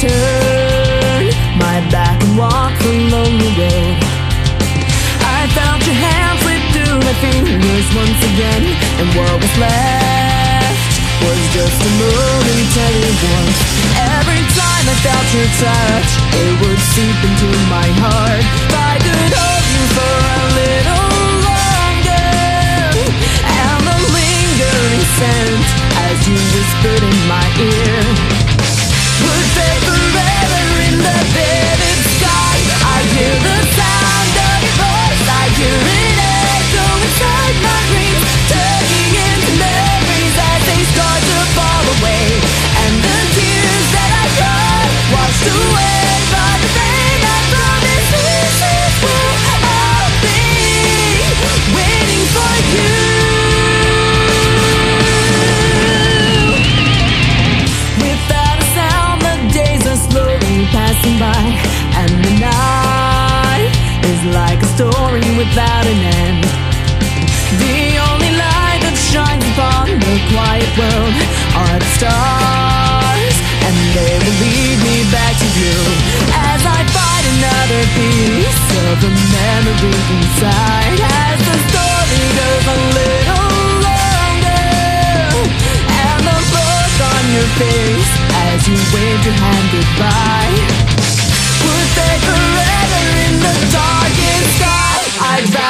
turn my back and walk the lonely road. I felt your hand slip through my fingers once again, and what was left was just a momentary warmth. Every time I felt your touch, it would seep into my heart. I could hold passing by, and the night is like a story without an end. The only light that shines upon the quiet world are the stars, and they will lead me back to you as I find another piece of the memory inside. As the story goes a little longer, and the look on your face as you waved your hand goodbye. Would they forever in the darkest sky? I'd